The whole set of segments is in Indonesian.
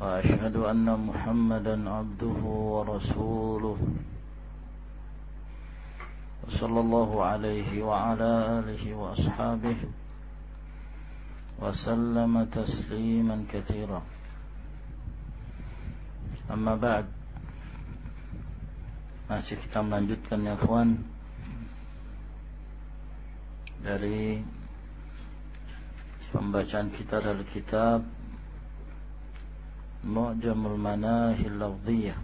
وأشهد أن محمدا عبده ورسوله. صلى الله عليه وعلى آله وأصحابه وسلم تسليما كثيرا. أما بعد masih kita melanjutkan ya kawan dari pembacaan kita dari kitab Mu'jamul Manahil Lafziyah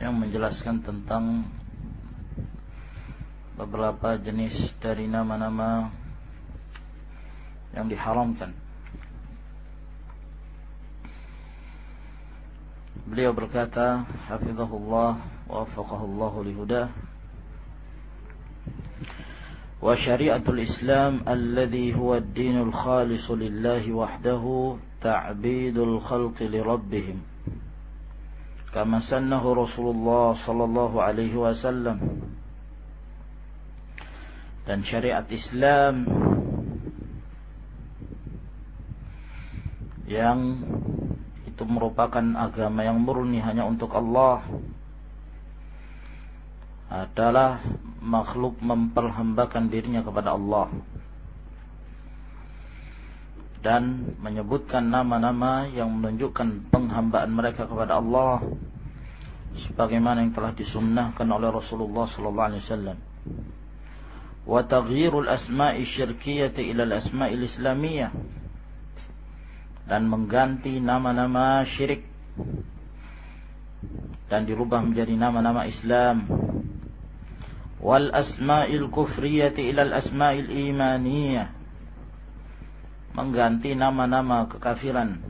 yang menjelaskan tentang beberapa jenis dari nama-nama yang diharamkan. Beliau berkata, hafizahullah wa wafaqahullahu lihudah وشريعة الإسلام الذي هو الدين الخالص لله وحده تعبيد الخلق لربهم كما سنه رسول الله صلى الله عليه وسلم dan syariat Islam yang itu merupakan agama yang murni hanya untuk Allah adalah makhluk memperhambakan dirinya kepada Allah dan menyebutkan nama-nama yang menunjukkan penghambaan mereka kepada Allah sebagaimana yang telah disunnahkan oleh Rasulullah sallallahu alaihi wasallam. Wa taghyirul asma'i syirkiyyati ila al-asma'il islamiyah. Dan mengganti nama-nama syirik. Dan dirubah menjadi nama-nama Islam wal asma'il kufriyati ilal asma'il imaniyah. Mengganti nama-nama kekafiran.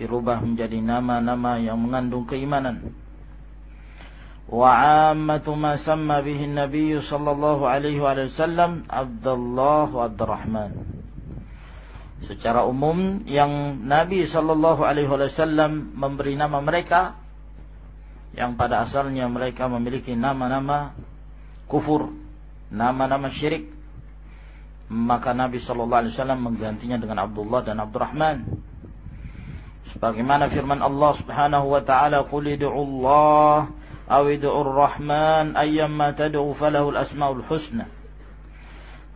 Dirubah menjadi nama-nama yang mengandung keimanan. Wa ammatu ma samma bihi nabi sallallahu alaihi wasallam Abdullah wa Abdurrahman. Secara umum yang Nabi sallallahu alaihi wasallam memberi nama mereka yang pada asalnya mereka memiliki nama-nama kufur, nama-nama syirik. Maka Nabi Shallallahu Alaihi Wasallam menggantinya dengan Abdullah dan Abdurrahman. Sebagaimana firman Allah Subhanahu Wa Taala, "Qul Allah aw Rahman ayyamma tad'u falahul asmaul husna."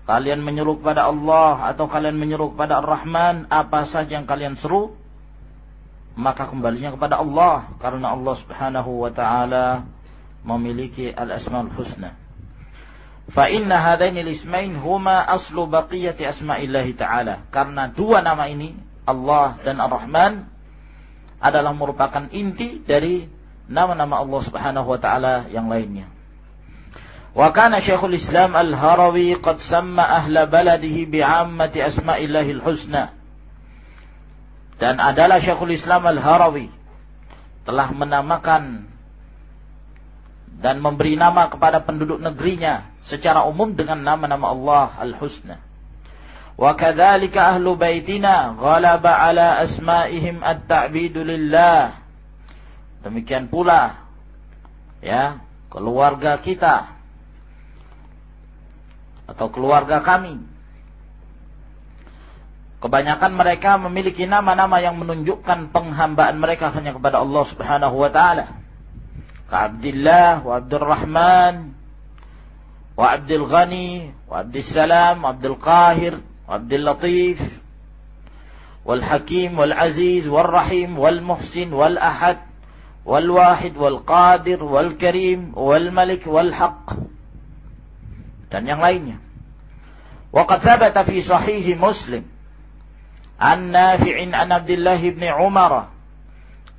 Kalian menyeru kepada Allah atau kalian menyeru kepada Ar-Rahman, apa saja yang kalian seru, maka kembalinya kepada Allah karena Allah Subhanahu wa taala memiliki al-asmaul husna. Fa inna hadaini al-ismain huma aslu baqiyati asma'illah taala. Karena dua nama ini Allah dan Ar-Rahman adalah merupakan inti dari nama-nama Allah Subhanahu wa taala yang lainnya. Wa kana Syekhul Islam Al-Harawi qad samma ahla baladihi bi'ammati asma'illahil husna dan adalah Syekhul Islam Al-Harawi telah menamakan dan memberi nama kepada penduduk negerinya secara umum dengan nama-nama Allah Al-Husna. Wa kadzalika ahlu baitina ghalaba ala asma'ihim at-ta'bidu lillah. Demikian pula ya, keluarga kita atau keluarga kami Kebanyakan mereka memiliki nama-nama yang menunjukkan penghambaan mereka hanya kepada Allah Subhanahu wa taala. Abdullah wa Abdul Rahman wa Abdul Ghani wa Abdul Salam wa Abdul Qahir wa Abdul Latif wal Hakim wal Aziz wal Rahim wal Muhsin wal Ahad wal Wahid wal Qadir wal Karim wal Malik wal Haq dan yang lainnya. Waqad thabata fi sahih Muslim عن نافع عن عبد الله بن عمر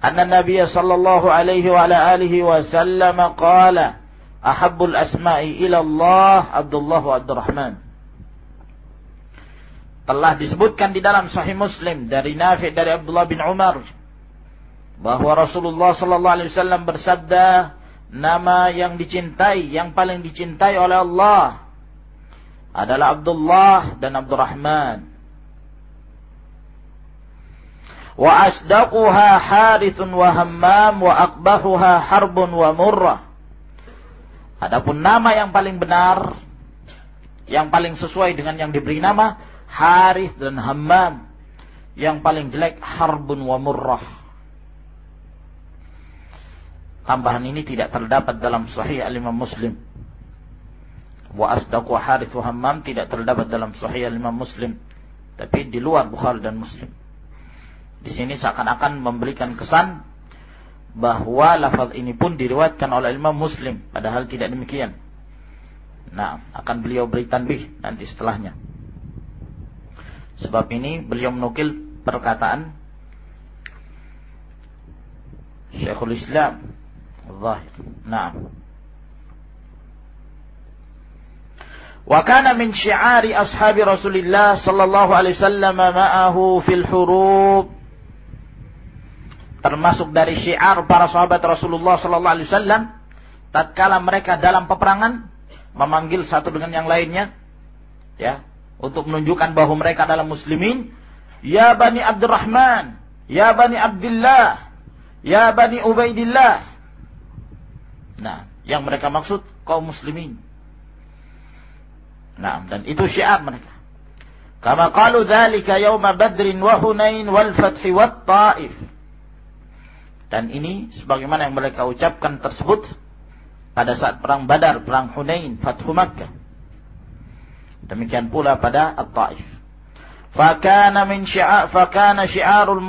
أن النبي صلى الله عليه وعلى آله وسلم قال أحب الأسماء إلى الله عبد الله وعبد الرحمن telah disebutkan di dalam Sahih Muslim dari Nafi dari Abdullah bin Umar bahwa Rasulullah sallallahu alaihi wasallam bersabda nama yang dicintai yang paling dicintai oleh Allah adalah Abdullah dan Abdurrahman hammam wa akbahuha harbun wa murrah adapun nama yang paling benar yang paling sesuai dengan yang diberi nama Harith dan Hammam. Yang paling jelek Harbun wa Murrah. Tambahan ini tidak terdapat dalam Sahih Al-Imam Muslim. Wa asdaq wa Harith wa Hammam tidak terdapat dalam Sahih Al-Imam Muslim. Tapi di luar Bukhari dan Muslim. Di sini seakan-akan memberikan kesan bahwa lafaz ini pun diriwayatkan oleh Imam Muslim padahal tidak demikian. Nah, akan beliau beri tanbih nanti setelahnya. Sebab ini beliau menukil perkataan Syekhul Islam Zahir. Naam. Wa kana min syi'ari ashabi Rasulillah sallallahu alaihi wasallam ma'ahu fil hurub termasuk dari syiar para sahabat Rasulullah sallallahu alaihi wasallam tatkala mereka dalam peperangan memanggil satu dengan yang lainnya ya untuk menunjukkan bahwa mereka adalah muslimin ya bani Abdurrahman ya bani Abdullah ya bani Ubaidillah. Nah yang mereka maksud kaum muslimin. Nah dan itu syiar mereka. Kama qalu dzalika yauma badrin wa hunain wal fath wat taif dan ini sebagaimana yang mereka ucapkan tersebut pada saat perang Badar, perang Hunain, Fathu Makkah. Demikian pula pada At-Taif. Fakana min syiar fakana syiarul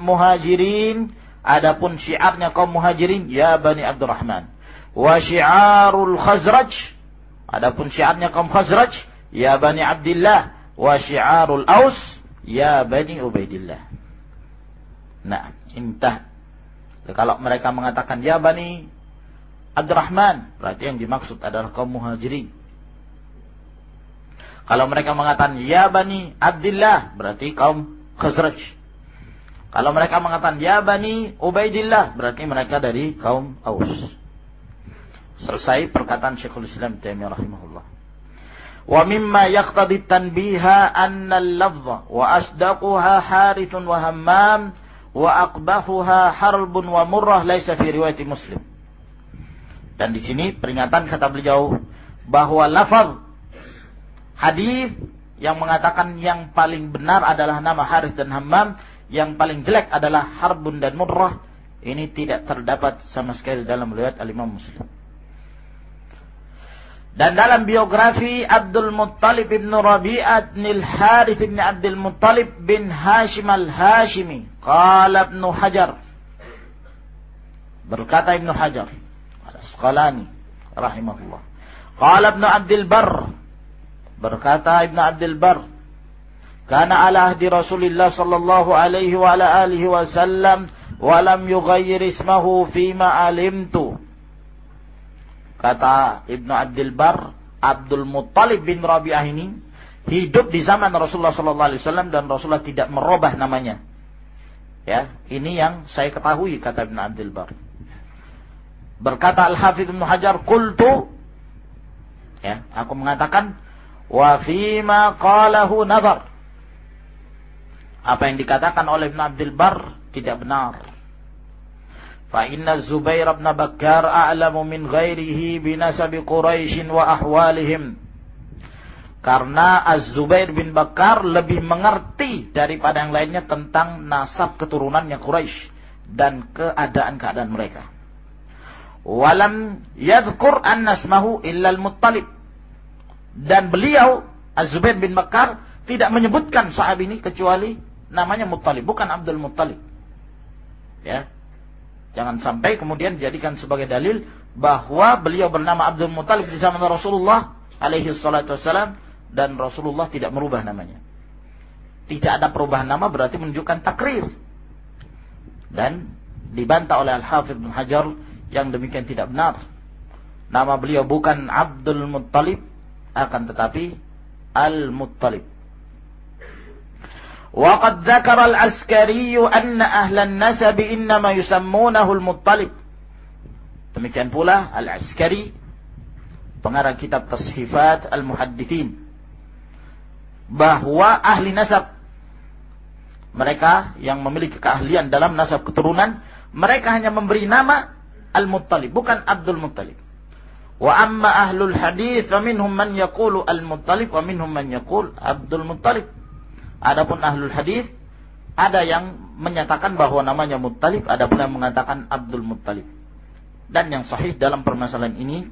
muhajirin adapun syiarnya kaum muhajirin ya Bani Abdurrahman. Wa syiarul Khazraj adapun syiarnya kaum Khazraj ya Bani Abdullah wa syiarul Aus ya Bani Ubaidillah. Nah, intah. Kalau mereka mengatakan ya Bani Abdurrahman, berarti yang dimaksud adalah kaum muhajirin. Kalau mereka mengatakan ya Bani Abdullah berarti kaum Khazraj. Kalau mereka mengatakan ya Bani Ubaidillah berarti mereka dari kaum Aus. Selesai perkataan Syekhul Islam Taimiyah rahimahullah. Wa mimma yaqtadi tanbiha anna al-lafdha wa asdaquha harithun wa hammam wa aqbahuha harbun wa murrah laisa fi riwayat Muslim. Dan di sini peringatan kata beliau bahwa lafaz hadis yang mengatakan yang paling benar adalah nama Haris dan Hammam, yang paling jelek adalah Harbun dan Murrah. Ini tidak terdapat sama sekali dalam riwayat Al-Imam Muslim. Dan dalam biografi Abdul Muttalib bin Rabi'at nil Harith bin Abdul Muttalib bin Hashim al-Hashimi. Qala Ibn Hajar. Berkata Ibn Hajar. Al-Asqalani. Rahimahullah. Qala Ibn Abdul Barr. Berkata Ibn Abdul Bar, "Kana ala ahdi Rasulillah sallallahu alaihi wa ala alihi wa lam yughayyir ismahu fima alimtu." Kata Ibn Abdul Bar, Abdul Muttalib bin Rabi'ah ini hidup di zaman Rasulullah sallallahu alaihi wasallam dan Rasulullah tidak merubah namanya. Ya, ini yang saya ketahui kata Ibn Abdul Bar. Berkata Al-Hafidh Ibn Hajar, "Qultu" Ya, aku mengatakan Wa fima qalahu nazar. Apa yang dikatakan oleh Ibn Abdul Bar tidak benar. Inna Zubair bin Bakkar a'lamu min ghairihi Quraisy wa ahwalihim. Karena Az-Zubair bin Bakar lebih mengerti daripada yang lainnya tentang nasab keturunannya Quraisy dan keadaan-keadaan mereka. Walam yadhkur annasmahu al-Muttalib dan beliau Az-Zubair bin Bakar tidak menyebutkan sahabat ini kecuali namanya Muttalib, bukan Abdul Muttalib. Ya. Jangan sampai kemudian dijadikan sebagai dalil bahwa beliau bernama Abdul Muttalib di zaman Rasulullah alaihi salatu wassalam dan Rasulullah tidak merubah namanya. Tidak ada perubahan nama berarti menunjukkan takrir. Dan dibantah oleh Al-Hafidh bin Hajar yang demikian tidak benar. Nama beliau bukan Abdul Muttalib akan tetapi Al-Muttalib. وقد ذكر العسكري أن أهل النسب إنما يسمونه المطلب demikian pula Al-Askari pengarang kitab Tashifat Al-Muhaddithin bahwa ahli nasab mereka yang memiliki keahlian dalam nasab keturunan mereka hanya memberi nama Al-Muttalib bukan Abdul Muttalib wa amma ahlul hadis faminhum man yaqulu Al-Muttalib wa minhum man yaqul Abdul Muttalib Adapun ahlul hadis ada yang menyatakan bahwa namanya Muttalib, ada pula yang mengatakan Abdul Muttalib. Dan yang sahih dalam permasalahan ini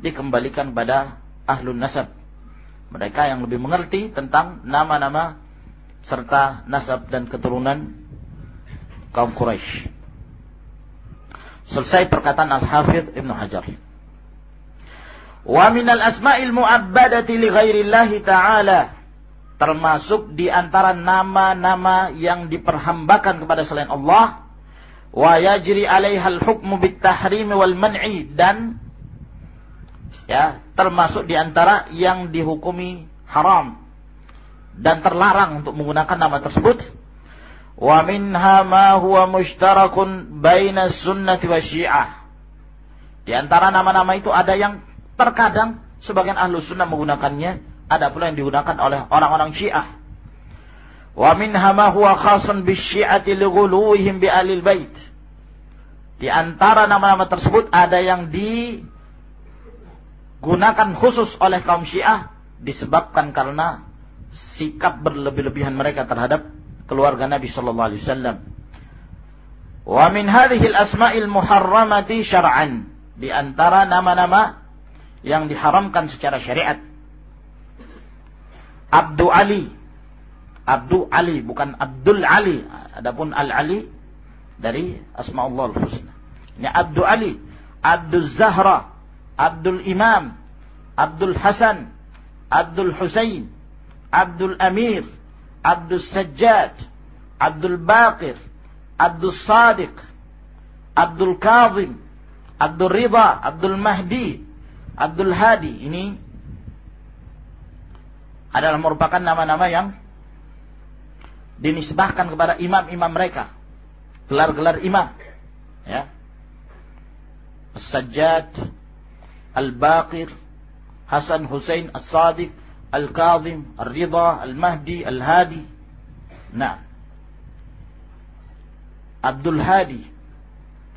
dikembalikan pada ahlul nasab. Mereka yang lebih mengerti tentang nama-nama serta nasab dan keturunan kaum Quraisy. Selesai perkataan Al-Hafidh Ibn Hajar. Wa minal asma'il mu'abbadati li ghairillahi ta'ala termasuk di antara nama-nama yang diperhambakan kepada selain Allah. Wa yajri 'alaiha al-hukmu bit-tahrim wal man'i dan ya termasuk di antara yang dihukumi haram dan terlarang untuk menggunakan nama tersebut. Wa minha ma huwa mushtarakun baina sunnati wa syiah. Di antara nama-nama itu ada yang terkadang sebagian ahlu sunnah menggunakannya ada pula yang digunakan oleh orang-orang Syiah. Wa minha ma huwa khasun bisyi'ati lighuluhim bi alil bait. Di antara nama-nama tersebut ada yang digunakan khusus oleh kaum Syiah disebabkan karena sikap berlebih-lebihan mereka terhadap keluarga Nabi sallallahu alaihi wasallam. Wa min hadhihi al-asma'il muharramati syar'an. Di antara nama-nama yang diharamkan secara syariat Abdu Ali. Abdu Ali bukan Abdul Ali. Adapun Al Ali dari Asmaullah Al-Husna. Ini Abdu Ali, Abdul Zahra, Abdul Imam, Abdul Hasan, Abdul Husain, Abdul Amir, Abdul Sajjad, Abdul Baqir, Abdul Sadiq, Abdul Kazim, Abdul Ridha, Abdul Mahdi, Abdul Hadi. Ini adalah merupakan nama-nama yang dinisbahkan kepada imam-imam mereka. Gelar-gelar imam. Ya. As-Sajjad, Al-Baqir, Hasan Hussein, As-Sadiq, Al-Kazim, Al-Ridha, Al-Mahdi, Al-Hadi. Nah. Abdul Hadi.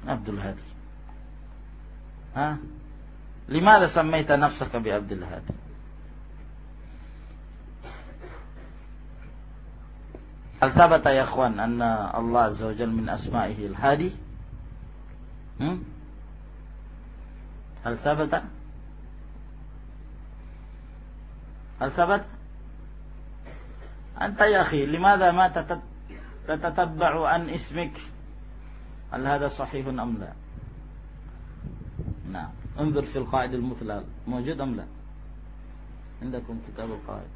Abdul Hadi. Ha? Limada sammaita nafsaka bi Abdul Hadi? هل ثبت يا إخوان أن الله عز وجل من أسمائه الهادي؟ هم؟ هل ثبت؟ هل ثبت؟ أنت يا أخي لماذا ما تتتبع عن اسمك؟ هل هذا صحيح أم لا؟ نعم. انظر في القاعدة المثلى موجود أم لا؟ عندكم كتاب القواعد؟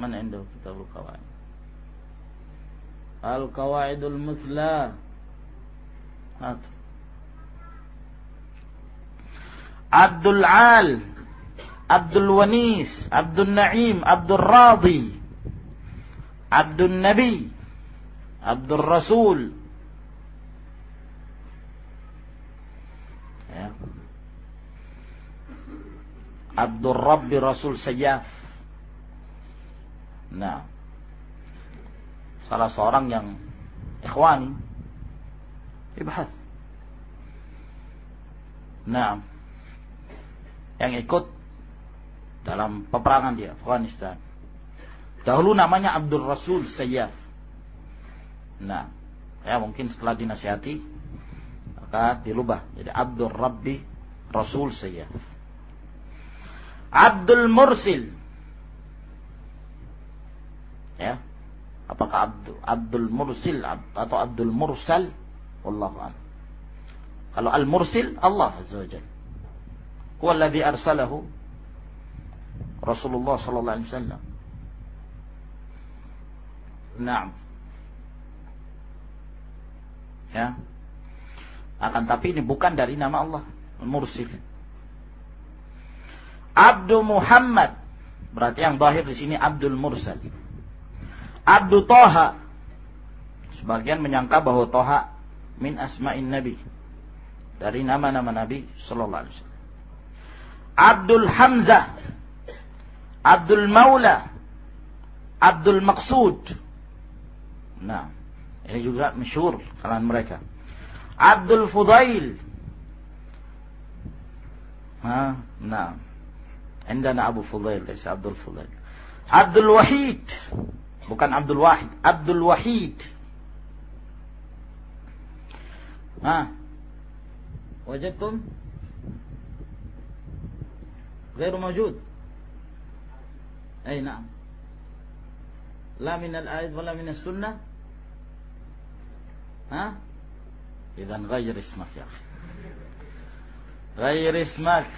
من عنده كتاب القواعد؟ القواعد المثلى. عبد العال عبد الونيس عبد النعيم عبد الراضي عبد النبي عبد الرسول. عبد الرب رسول سياف. نعم. Salah seorang yang ikhwani. Ibhas. Nah yang ikut dalam peperangan di Afghanistan. Dahulu namanya Abdul Rasul Sayyaf. Nah ya mungkin setelah dinasihati maka dirubah jadi Abdul Rabbi Rasul Sayyaf. Abdul Mursil. Ya Apakah Abdul, Abdul Mursil atau Abdul Mursal? Wallahu a'lam. Kalau Al-Mursil Allah Azza wa Jalla. Huwa alladhi arsalahu Rasulullah sallallahu alaihi wasallam. Naam. Ya. Akan tapi ini bukan dari nama Allah, Al-Mursil. Abdul Muhammad. Berarti yang zahir di sini Abdul Mursal. Abdu Toha. Sebagian menyangka bahwa Toha min asma'in Nabi. Dari nama-nama Nabi Sallallahu Alaihi Wasallam. Abdul Hamzah. Abdul Maula. Abdul Maqsud. Nah, ini juga masyur kalangan mereka. Abdul Fudail. Ha? Nah. Indana Abu Fudail, Abdul Fudail. Abdul Wahid. Bukan Abdul Wahid. Abdul Wahid. ها وجدتم غير موجود أي نعم لا من الآية ولا من السنة ها إذا غير اسمك يا أخي غير اسمك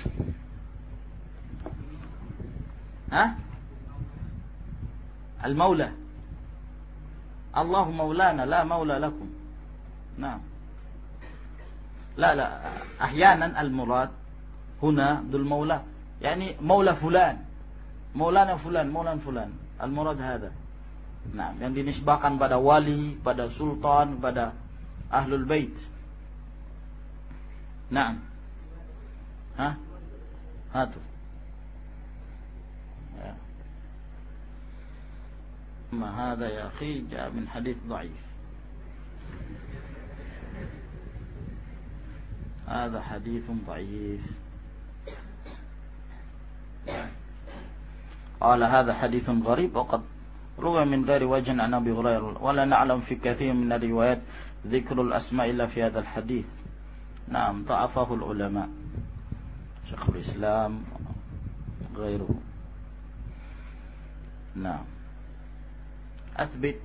ها المولى الله مولانا لا مولى لكم نعم لا لا أحيانا المراد هنا ذو المولى يعني مولى فلان مولانا فلان مولانا فلان المراد هذا Nah, yang dinisbahkan pada wali, pada sultan, pada ahlul bait. Nah. Hah? Hatu. Ya. Ma hadha ya akhi jaa min hadis dhaif. هذا حديث ضعيف. قال هذا حديث غريب وقد روى من غير وجه عن أبي هريرة. ولا نعلم في كثير من الروايات ذكر الأسماء إلا في هذا الحديث. نعم ضعفه العلماء. شيخ الإسلام غيره. نعم. أثبت.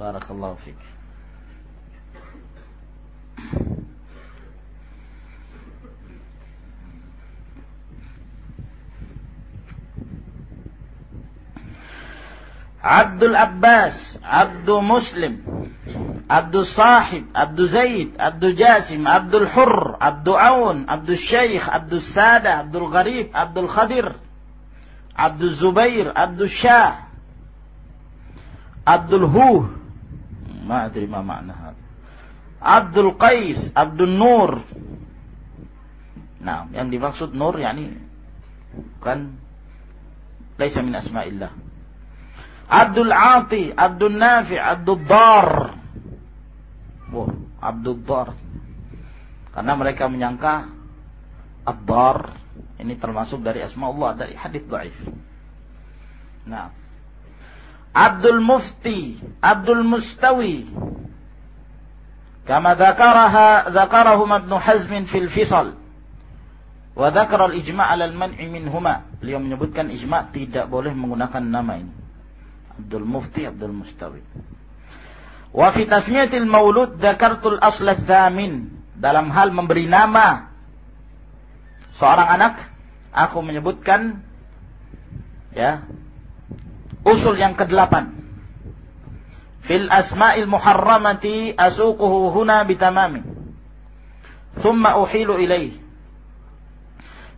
بارك الله فيك. عبد العباس عبد مسلم عبد الصاحب عبد زيد عبد جاسم عبد الحر عبد عون عبد الشيخ عبد السادة عبد الغريب عبد الخضر. Abdul Zubair, Abdul Shah, Abdul Huh, ma ma makna Abdul Qais, Abdul Nur. Nah, yang dimaksud Nur yakni bukan laisa min asma'illah. Abdul Ati, Abdul Nafi, Abdul Dar. Wah, Abdul Dar. Karena mereka menyangka Abdar ini termasuk dari asma Allah dari hadis dhaif. Nah. Abdul Mufti, Abdul Mustawi. Kama dzakaraha dzakarahum Ibnu Hazm fil Fisal. Wa dzakara al-ijma' 'ala al-man'i minhuma. Beliau menyebutkan ijma' tidak boleh menggunakan nama ini. Abdul Mufti Abdul Mustawi. Wa fi tasmiyatil maulud dzakartul asl tsamin. Dalam hal memberi nama seorang anak, aku menyebutkan ya usul yang kedelapan. Fil asma'il muharramati asuquhu huna bitamami. Thumma uhilu ilaih.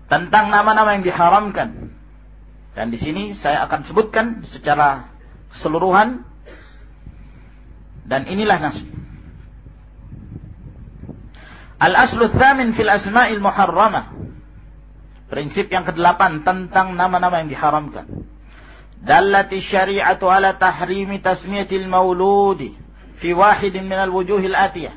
Tentang nama-nama yang diharamkan. Dan di sini saya akan sebutkan secara keseluruhan dan inilah nas. Al-aslu tsamin fil asma'il muharramah. Prinsip yang kedelapan tentang nama-nama yang diharamkan. Dallati syari'atu ala tahrimi tasmiyatil mauludi fi wahidin minal wujuhil atiyah.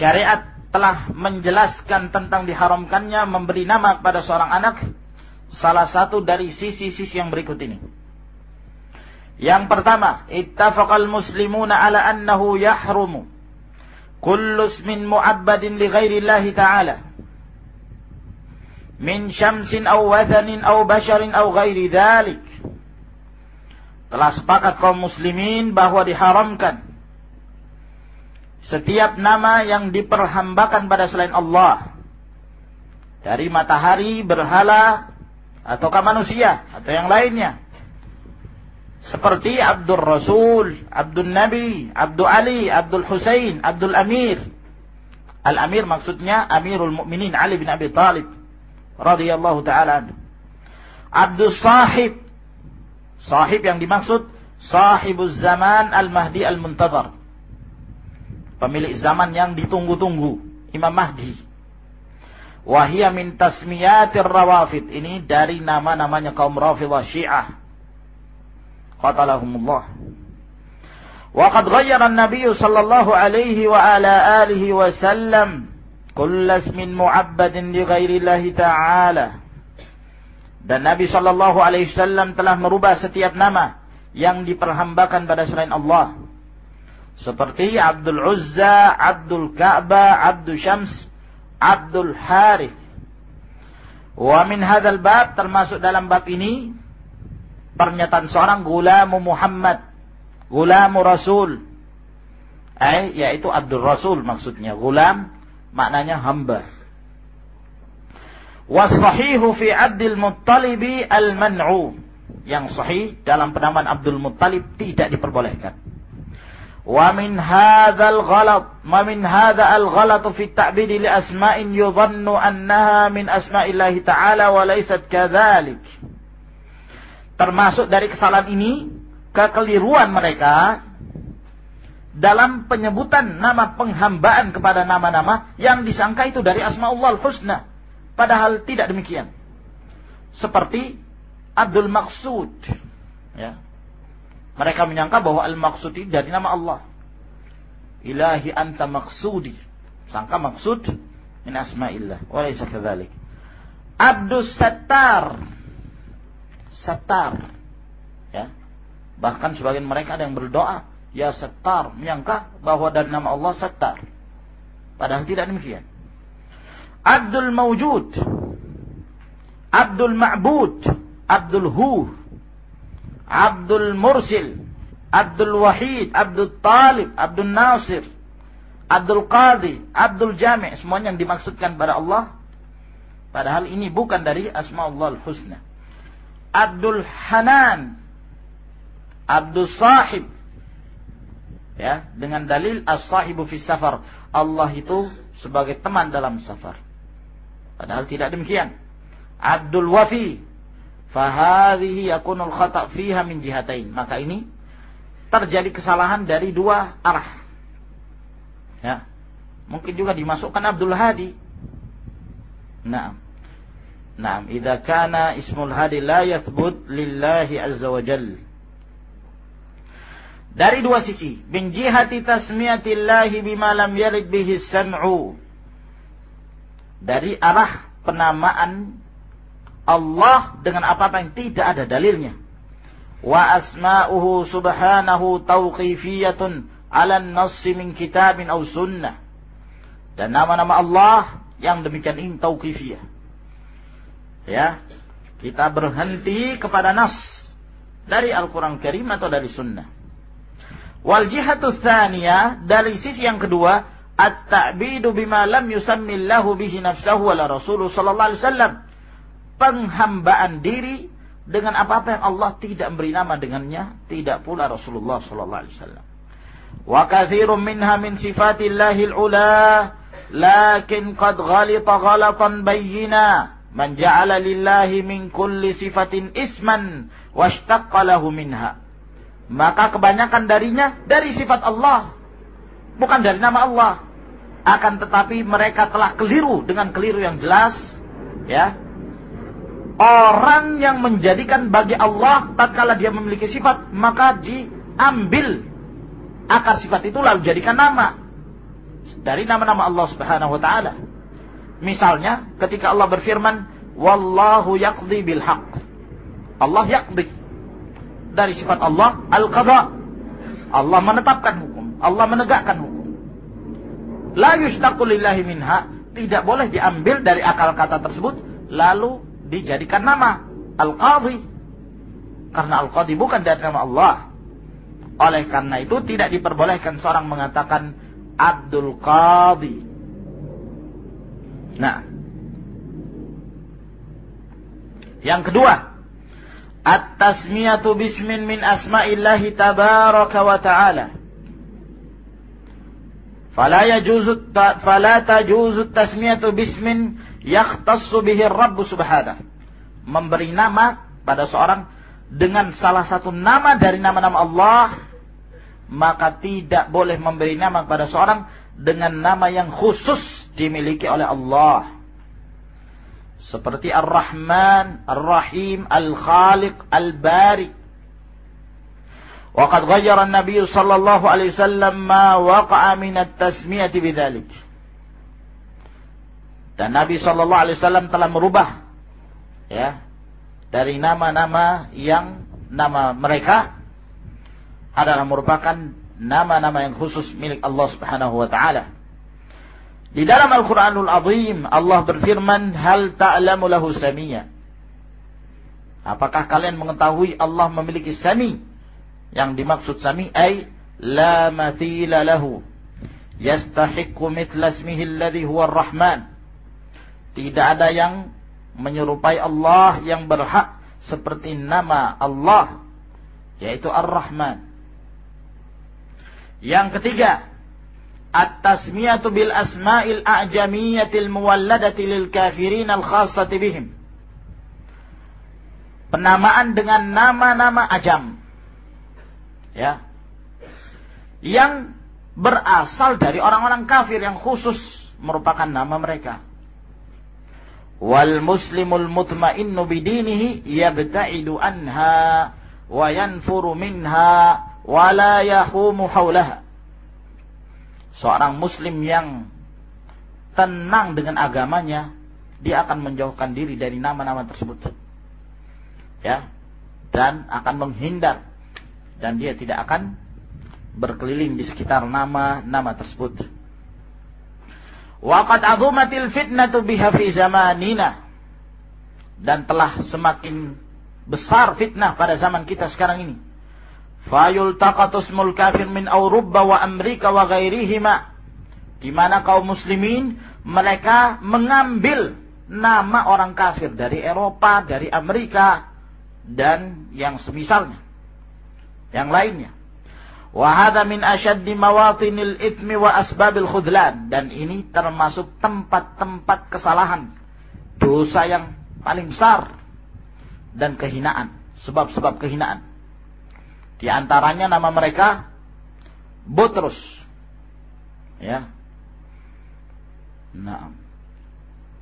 Syariat telah menjelaskan tentang diharamkannya memberi nama pada seorang anak salah satu dari sisi-sisi yang berikut ini. Yang pertama, ittafaqal muslimuna ala annahu yahrumu kullu ismin mu'abbadin li ghairi Allah ta'ala min syamsin aw wathanin aw basharin aw ghairi dhalik. Telah sepakat kaum muslimin bahwa diharamkan setiap nama yang diperhambakan pada selain Allah dari matahari, berhala, ataukah manusia atau yang lainnya seperti Abdul Rasul, Abdul Nabi, Abdul Ali, Abdul Husain, Abdul Amir. Al-Amir maksudnya Amirul Mukminin Ali bin Abi Talib radhiyallahu taala Abdus Sahib. Sahib yang dimaksud Sahibuz Zaman Al-Mahdi Al-Muntazar Pemilik zaman yang ditunggu-tunggu Imam Mahdi. Wahia min tasmiyatir rawafid. Ini dari nama-namanya kaum rafidah syiah. Qatalahumullah. Waqad ghayyara an-nabiy sallallahu alaihi wa ala alihi wa sallam kull ismin mu'abbadin li ghairillahi ta'ala. Dan Nabi Shallallahu alaihi wasallam telah merubah setiap nama yang diperhambakan pada selain Allah. Seperti Abdul Uzza, Abdul Ka'ba, Abdul Syams, Abdul Harith. Wa min hadzal bab termasuk dalam bab ini pernyataan seorang gulamu Muhammad, gulamu Rasul. Eh, yaitu Abdul Rasul maksudnya, gulam maknanya hamba. Wasahihu fi Abdul Muttalibi al-man'u. Yang sahih dalam penamaan Abdul Muttalib tidak diperbolehkan. Wa min hadzal ghalat, ma min hadzal ghalat fi ta'bid li asma'in yudhannu annaha min asma'illahi ta'ala wa laysat. Termasuk dari kesalahan ini kekeliruan mereka dalam penyebutan nama penghambaan kepada nama-nama yang disangka itu dari asmaullah husna. Padahal tidak demikian. Seperti Abdul Maksud. Ya. Mereka menyangka bahwa al maksud itu dari nama Allah. Ilahi anta maksudi. Sangka maksud min asma'illah. Walaysa kadzalik. Abdus Sattar. Sattar. Ya. Bahkan sebagian mereka ada yang berdoa, ya Settar, menyangka bahwa dari nama Allah Settar. Padahal tidak demikian. Abdul Mawjud, Abdul Ma'bud, Abdul Hu, Abdul Mursil, Abdul Wahid, Abdul Talib, Abdul Nasir, Abdul Qadi, Abdul Jami' semuanya yang dimaksudkan pada Allah padahal ini bukan dari asma Allah husna Abdul Hanan Abdul Sahib. Ya, dengan dalil as-sahibu fi safar. Allah itu sebagai teman dalam safar. Padahal tidak demikian. Abdul Wafi. Fahadihi yakunul khata' fiha min jihatain. Maka ini terjadi kesalahan dari dua arah. Ya. Mungkin juga dimasukkan Abdul Hadi. Nah. Nah, idza kana ismul hadi la yathbut lillahi azza wa jalla dari dua sisi. Min jihati tasmiyatillahi bima lam yarid bihi sam'u. Dari arah penamaan Allah dengan apa-apa yang tidak ada dalilnya. Wa asma'uhu subhanahu tauqifiyatun ala nassi min kitabin aw sunnah. Dan nama-nama Allah yang demikian ini tauqifiyah. Ya, kita berhenti kepada nas dari Al-Quran Karim atau dari sunnah. Wal jihatu tsaniyah dari sisi yang kedua at-ta'bidu bima lam yusammillahu bihi nafsahu wala rasulullah sallallahu alaihi wasallam. Penghambaan diri dengan apa-apa yang Allah tidak memberi nama dengannya, tidak pula Rasulullah sallallahu alaihi wasallam. Wa katsirun minha min sifatillahi al-ula lakin qad ghalita ghalatan bayyina man ja'ala lillahi min kulli sifatin isman washtaqqa lahu minha maka kebanyakan darinya dari sifat Allah, bukan dari nama Allah. Akan tetapi mereka telah keliru dengan keliru yang jelas, ya. Orang yang menjadikan bagi Allah tatkala dia memiliki sifat, maka diambil akar sifat itu lalu jadikan nama dari nama-nama Allah Subhanahu wa taala. Misalnya ketika Allah berfirman, "Wallahu yaqdi bil haqq." Allah yaqdi dari sifat Allah al-qadha. Allah menetapkan hukum, Allah menegakkan hukum. La yushtaqu lillahi minha, tidak boleh diambil dari akal kata tersebut lalu dijadikan nama al-qadhi. Karena al-qadhi bukan dari nama Allah. Oleh karena itu tidak diperbolehkan seorang mengatakan Abdul Qadhi. Nah, yang kedua, At-tasmiyatu bismin min asma'illahi tabaraka wa ta'ala. Fala yajuzu fala tajuzu tasmiyatu bismin yakhtassu bihi Rabb subhanahu. Memberi nama pada seorang dengan salah satu nama dari nama-nama Allah maka tidak boleh memberi nama kepada seorang dengan nama yang khusus dimiliki oleh Allah. Seperti Ar-Rahman, Ar-Rahim, Al-Khaliq, Al-Bari. وقد غير النبي صلى الله عليه وسلم ما وقع من التسمية بذلك. Dan Nabi Shallallahu Alaihi Wasallam telah merubah ya dari nama-nama yang nama mereka adalah merupakan nama-nama yang khusus milik Allah Subhanahu wa taala. Di dalam Al-Qur'anul Azim Allah berfirman, "Hal ta'lamu lahu samia?" Apakah kalian mengetahui Allah memiliki sami? Yang dimaksud sami ay la mathila lahu. Yastahiqqu mithla ismihi alladhi huwa ar-Rahman. Tidak ada yang menyerupai Allah yang berhak seperti nama Allah yaitu Ar-Rahman. Yang ketiga, at-tasmiyatu bil asma'il a'jamiyatil muwalladati lil kafirin al-khassati bihim. Penamaan dengan nama-nama ajam. Ya. Yang berasal dari orang-orang kafir yang khusus merupakan nama mereka wal muslimul mutmainnu bidinihi yabta'idu anha wa yanfuru minha wa la yahumu haulaha seorang muslim yang tenang dengan agamanya dia akan menjauhkan diri dari nama-nama tersebut ya dan akan menghindar dan dia tidak akan berkeliling di sekitar nama-nama tersebut Waqad azumatil fitnatu biha fi zamanina. Dan telah semakin besar fitnah pada zaman kita sekarang ini. Fayul taqatusmul kafir min Eropa wa Amerika wa ghairihima. Di mana kaum muslimin mereka mengambil nama orang kafir dari Eropa, dari Amerika dan yang semisalnya. Yang lainnya. Wahada min asyaddi mawatinil ithmi wa asbabil khudlan. Dan ini termasuk tempat-tempat kesalahan. Dosa yang paling besar. Dan kehinaan. Sebab-sebab kehinaan. Di antaranya nama mereka Butrus. Ya. Nah.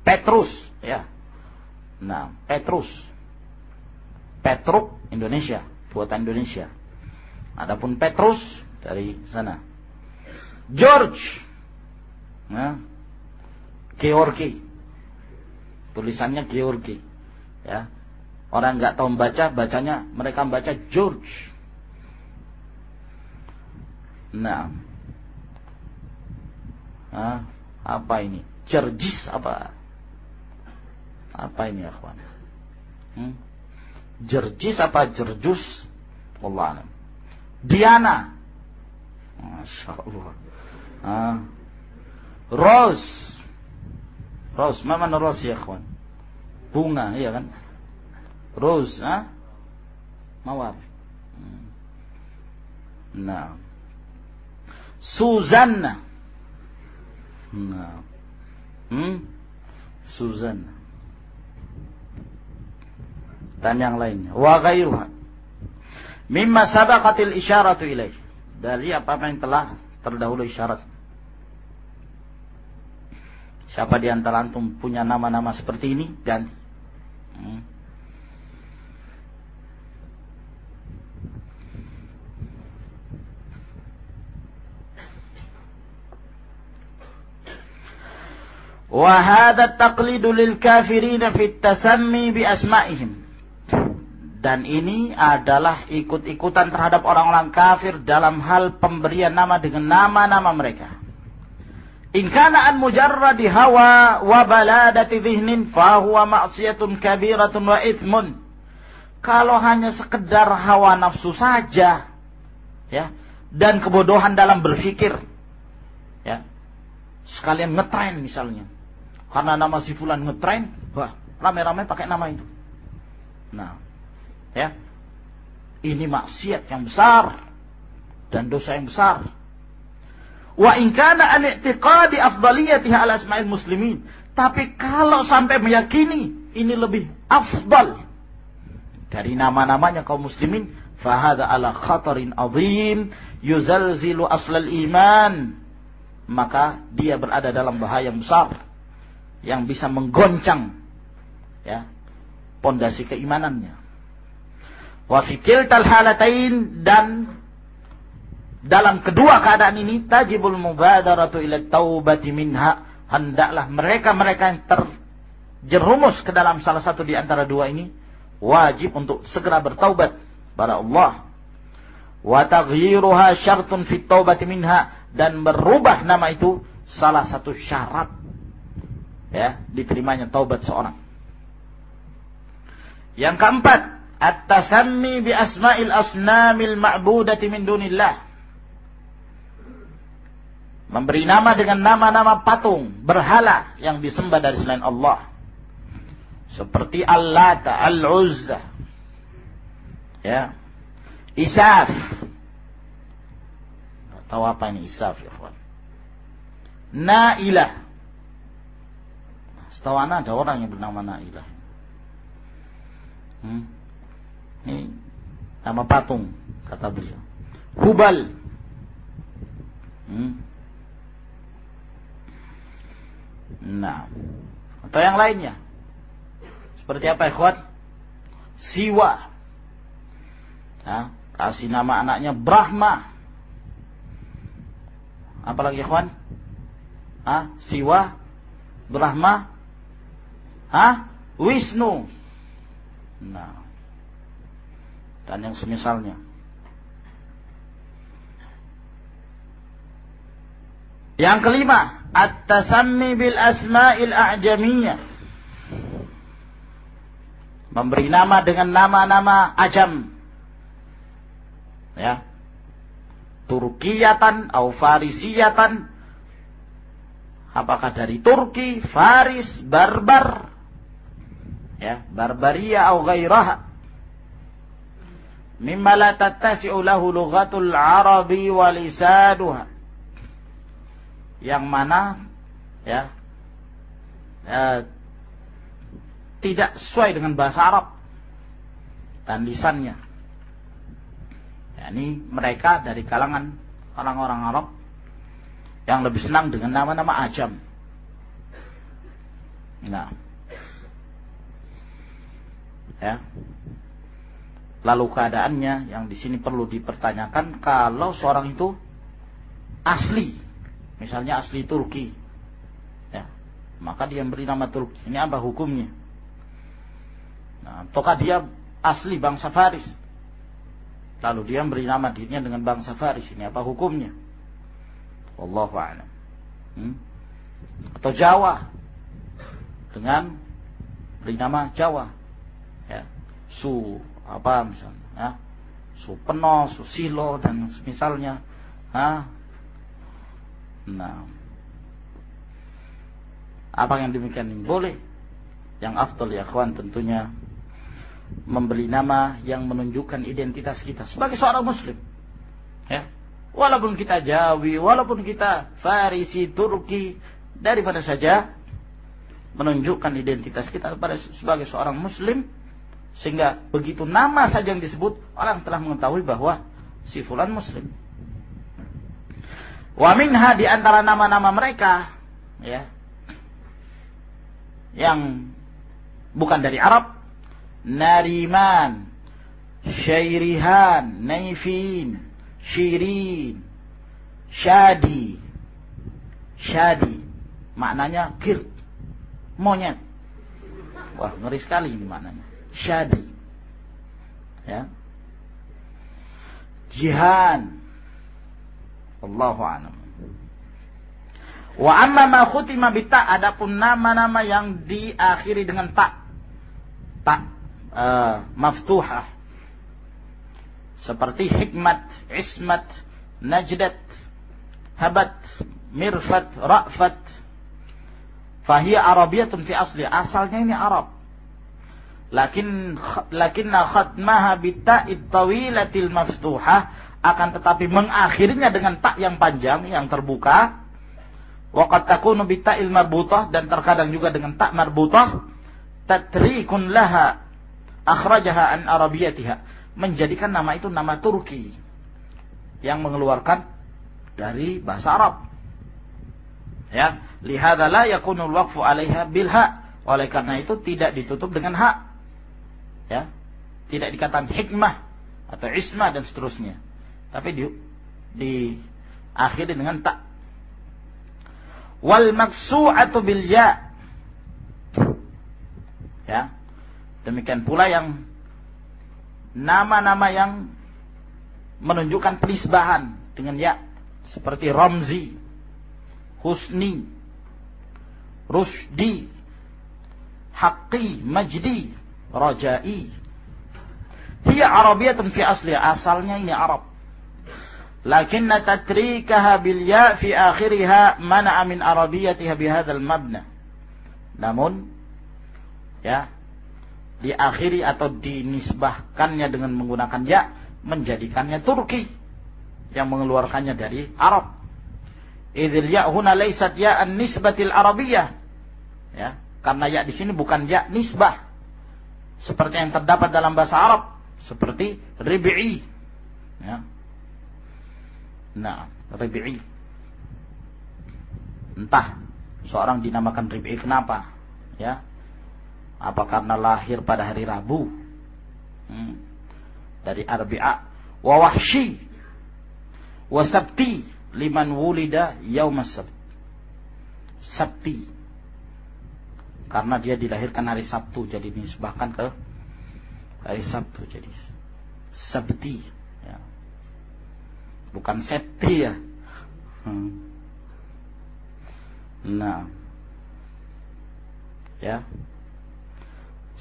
Petrus. Ya. Nah, Petrus. Petruk Indonesia. Buatan Indonesia. Adapun Petrus dari sana. George. Nah, Georgi. Tulisannya Georgi. Ya. Orang nggak tahu membaca, bacanya mereka membaca George. Nah. Nah, apa ini? Jerjis apa? Apa ini kawan? Hmm? Jerjis apa jerjus? Allah alam. Diana. Masya Allah. Ah. Rose. Rose. Mana rose ya kawan? Bunga, iya kan? Rose, ah? Mawar. Hmm. Nah. Susanna. Nah. Hmm? Susanna. Dan yang lainnya. Wa ghairuha mimma sabaqatil isyaratu ilaih dari apa-apa yang telah terdahulu isyarat siapa di antara antum punya nama-nama seperti ini dan hmm. وهذا التقليد للكافرين في التسمي بأسمائهم dan ini adalah ikut-ikutan terhadap orang-orang kafir dalam hal pemberian nama dengan nama-nama mereka. In kana an mujarradi hawa wa baladati dhihnin fahuwa ma'siyatun kabiratun wa ithmun. Kalau hanya sekedar hawa nafsu saja, ya, dan kebodohan dalam berpikir, ya, sekalian ngetren misalnya, karena nama si fulan ngetren, wah, rame-rame pakai nama itu. Nah, Ya. Ini maksiat yang besar dan dosa yang besar. Wa in kana an i'tiqadi afdaliyatiha ala asma'il muslimin. Tapi kalau sampai meyakini ini lebih afdal dari nama-namanya kaum muslimin fahada ala khatarin azim yuzalzilu aslal iman maka dia berada dalam bahaya yang besar yang bisa menggoncang ya pondasi keimanannya wa fi kiltal halatain dan dalam kedua keadaan ini tajibul mubadaratu ila taubati minha hendaklah mereka-mereka yang terjerumus ke dalam salah satu di antara dua ini wajib untuk segera bertaubat kepada Allah. Wa taghyiruha syartun fit taubati minha dan berubah nama itu salah satu syarat ya diterimanya taubat seorang. Yang keempat, at-tasammi bi asma'il asnamil ma'budati min dunillah. Memberi nama dengan nama-nama patung, berhala yang disembah dari selain Allah. Seperti Al-Lata, Al-Uzza, Ya. Isaf. Tahu apa ini isaf ya kawan? Nailah. Setahu anak ada orang yang bernama Nailah. Hmm. Ini nama patung kata beliau. Hubal. Hmm. Nah, atau yang lainnya. Seperti apa ikhwan? Siwa. Ya, kasih nama anaknya Brahma. Apalagi ikhwan? Hah? Siwa? Brahma? Hah? Wisnu. Nah. Dan yang semisalnya. Yang kelima, at-tasammi bil asma'il a'jamiyah. Memberi nama dengan nama-nama ajam ya Turkiyatan atau Farisiyatan apakah dari Turki, Faris, Barbar ya, Barbaria atau gairaha mimma la tattasi'u lahu lughatul arabi wa yang mana ya eh, tidak sesuai dengan bahasa Arab dan lisannya Ya, ini mereka dari kalangan orang-orang Arab yang lebih senang dengan nama-nama ajam. Nah. Ya. Lalu keadaannya yang di sini perlu dipertanyakan kalau seorang itu asli, misalnya asli Turki, ya, maka dia beri nama Turki. Ini apa hukumnya? Nah, ataukah dia asli bangsa Faris? Lalu dia beri nama dirinya dengan bangsa Faris. Ini apa hukumnya? Wallahu a'lam. Hmm? Atau Jawa dengan beri nama Jawa. Ya. Su apa misalnya, ya. Su Peno, Su Silo dan misalnya. Ha? Nah. Apa yang demikian ini boleh? Yang afdal ya kawan tentunya membeli nama yang menunjukkan identitas kita sebagai seorang muslim. Ya. Walaupun kita Jawi, walaupun kita Farisi, Turki, daripada saja menunjukkan identitas kita sebagai seorang muslim sehingga begitu nama saja yang disebut orang telah mengetahui bahwa si fulan muslim. Wa minha di antara nama-nama mereka ya yang bukan dari Arab Nariman, Syairihan, Naifin, Shirin, Shadi, Shadi. Maknanya kir, monyet. Wah, ngeri sekali ini maknanya. Shadi. Ya. Jihan. Allahu a'lam. Wa amma ma khutima bita adapun nama-nama yang diakhiri dengan tak. Tak uh, maftuhah seperti hikmat, ismat, najdat, habat, mirfat, ra'fat. Fahiyya Arabiyatun fi asli. Asalnya ini Arab. Lakin lakinna khatmaha bita'id tawilatil maftuhah akan tetapi mengakhirinya dengan tak yang panjang yang terbuka. Waqad takunu bita'il marbutah dan terkadang juga dengan tak marbutah. Tatrikun laha akhrajaha an arabiyatiha. Menjadikan nama itu nama Turki yang mengeluarkan dari bahasa Arab. Ya lihada la yakunul waqfu 'alaiha bil ha. Oleh karena itu tidak ditutup dengan hak ya. Tidak dikatakan hikmah atau isma dan seterusnya. Tapi di akhiri dengan tak. Wal maksu'atu bil ya. Ya. Demikian pula yang nama-nama yang menunjukkan penisbahan dengan ya. Seperti Ramzi, Husni, Rusdi, Haqqi, Majdi, Rajai. Dia Arabiyatun fi asli, asalnya ini Arab. Lakinna tatrikaha bil ya fi akhiriha mana'a min arabiyatiha bihadzal mabna. Namun ya diakhiri atau dinisbahkannya dengan menggunakan ya menjadikannya Turki yang mengeluarkannya dari Arab. Idzil ya huna laysat ya an nisbatil arabiyah. Ya, karena ya di sini bukan ya nisbah. Seperti yang terdapat dalam bahasa Arab, seperti ribi'i. Ya. Nah, ribi'i. Entah seorang dinamakan ribi'i kenapa? Ya, apa karena lahir pada hari Rabu? Hmm. Dari Arbi'a. Wa wahshi. Wa sabti. Liman wulida yaumas sabt. Sabti. Karena dia dilahirkan hari Sabtu. Jadi disebahkan ke hari Sabtu. Jadi Sabti. Ya. Bukan Septi ya. Hmm. Nah. Ya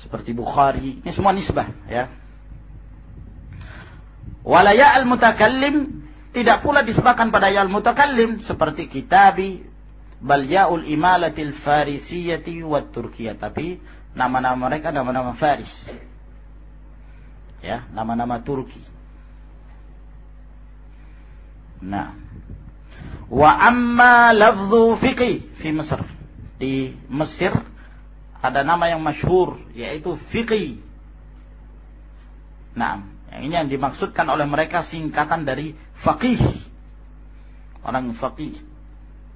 seperti Bukhari ini semua nisbah ya walaya al mutakallim tidak pula disebahkan pada ya al mutakallim seperti kitabi bal yaul imalatil farisiyati wa turkiyah. Tapi nama-nama mereka nama-nama Faris. Ya nama-nama Turki. Nah. Wa amma lafzu fiqi fi Mesir di Mesir ada nama yang masyhur yaitu fiqi. Nah, yang ini yang dimaksudkan oleh mereka singkatan dari faqih. Orang faqih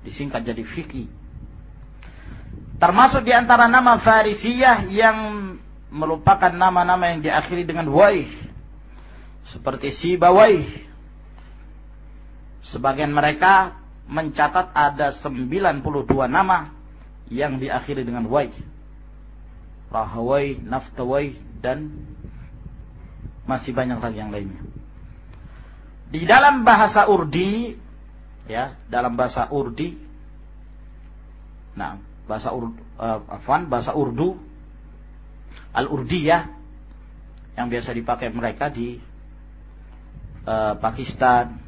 disingkat jadi fiqi. Termasuk di antara nama Farisiyah yang merupakan nama-nama yang diakhiri dengan waih. Seperti Sibawai. Sebagian mereka mencatat ada 92 nama yang diakhiri dengan waih. Rahawai, Naftawai, dan masih banyak lagi yang lainnya. Di dalam bahasa Urdi, ya, dalam bahasa Urdi, nah, bahasa Ur, uh, Afwan, bahasa Urdu, Al-Urdiyah, yang biasa dipakai mereka di uh, Pakistan,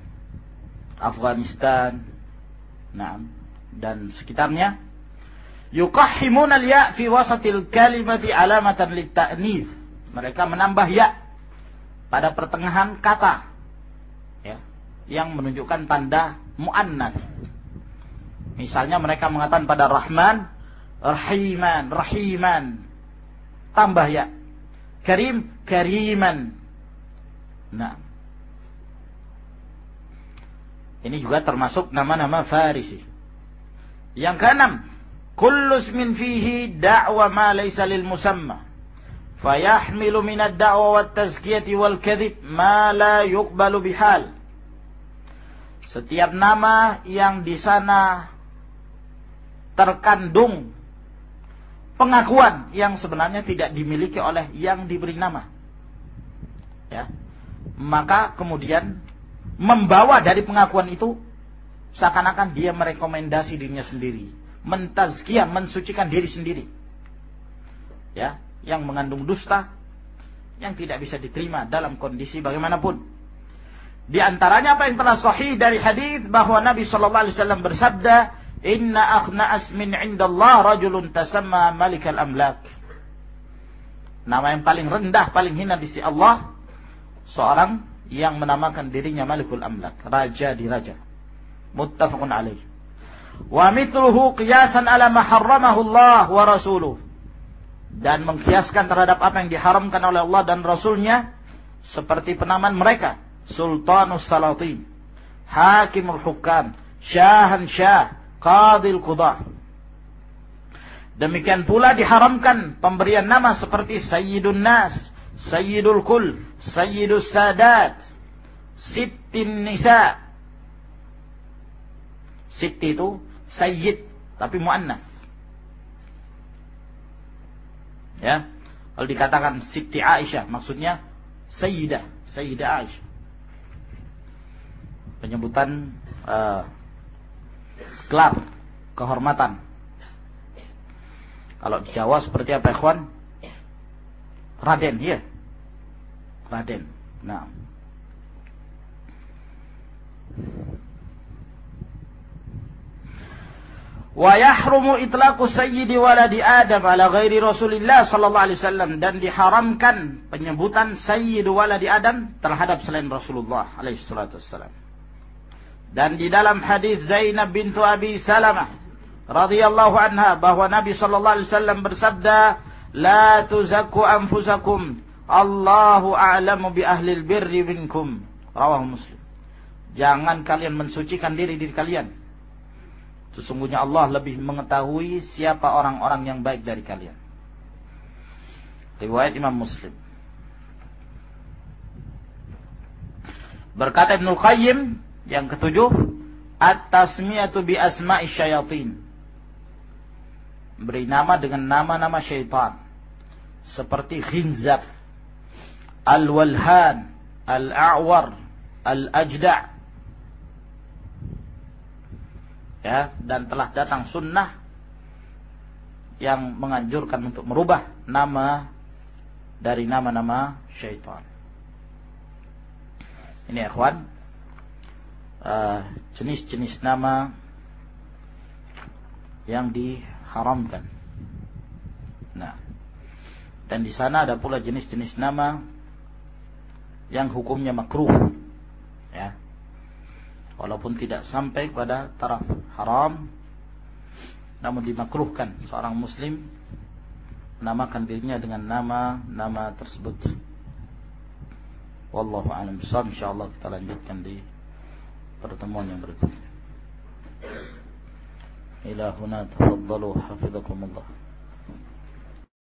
Afghanistan, nah, dan sekitarnya, Yukahimun al-ya fi wasatil kalimati alamatan litta'nif. Mereka menambah ya pada pertengahan kata. Ya, yang menunjukkan tanda mu'annas. Misalnya mereka mengatakan pada Rahman, Rahiman, Rahiman. Tambah ya. Karim, Kariman. Nah. Ini juga termasuk nama-nama Farisi. Yang keenam, kullu ismin fihi da'wa ma laysa lil musamma fayahmilu min ad-da'wa wat tazkiyati wal kadhib ma la yuqbalu bihal setiap nama yang di sana terkandung pengakuan yang sebenarnya tidak dimiliki oleh yang diberi nama ya maka kemudian membawa dari pengakuan itu seakan-akan dia merekomendasi dirinya sendiri mentazkiyah, mensucikan diri sendiri. Ya, yang mengandung dusta yang tidak bisa diterima dalam kondisi bagaimanapun. Di antaranya apa yang telah sahih dari hadis bahwa Nabi sallallahu alaihi wasallam bersabda, "Inna akhna asmin 'indallah rajulun tasamma malikal amlak." Nama yang paling rendah, paling hina di sisi Allah seorang yang menamakan dirinya Malikul Amlak, raja di raja. Muttafaqun alaih. Wa mithluhu qiyasan ala ma Allah wa rasuluh. dan mengkiaskan terhadap apa yang diharamkan oleh Allah dan Rasulnya seperti penamaan mereka Sultanus Salatin Hakimul Hukam Syahan Syah Qadil Qudah Demikian pula diharamkan pemberian nama seperti Sayyidun Nas, Sayyidul Kul, Sayyidus Sadat, Sittin Nisa. Sitti itu Sayyid, tapi mu'annas. Ya. Kalau dikatakan Siti Aisyah, maksudnya Sayyidah, Sayyidah Aisyah. Penyebutan uh, gelar kehormatan kalau di Jawa seperti apa ikhwan? Raden, iya. Raden. Nah. Wa yahrumu itlaqu sayyidi waladi Adam ala ghairi Rasulillah sallallahu alaihi wasallam dan diharamkan penyebutan sayyid waladi Adam terhadap selain Rasulullah alaihi salatu wasallam. Dan di dalam hadis Zainab bintu Abi Salamah radhiyallahu anha bahwa Nabi sallallahu alaihi wasallam bersabda, "La tuzakku anfusakum, Allahu a'lamu bi ahlil birri minkum." Rawahu Muslim. Jangan kalian mensucikan diri diri kalian. Sesungguhnya Allah lebih mengetahui siapa orang-orang yang baik dari kalian. Riwayat Imam Muslim. Berkata Ibnu Qayyim yang ketujuh, at-tasmiyatu bi asma'i syayatin. Beri nama dengan nama-nama syaitan. Seperti Khinzab Al-Walhan Al-A'war Al-Ajda' ya dan telah datang sunnah yang menganjurkan untuk merubah nama dari nama-nama syaitan. Ini ikhwan uh, jenis-jenis nama yang di haramkan. Nah, dan di sana ada pula jenis-jenis nama yang hukumnya makruh. Ya. Walaupun tidak sampai pada taraf haram, namun dimakruhkan seorang muslim menamakan dirinya dengan nama-nama tersebut. Wallahu a'lam. Insyaallah kita lanjutkan di pertemuan yang berikutnya. إلى هنا تفضلوا حفظكم الله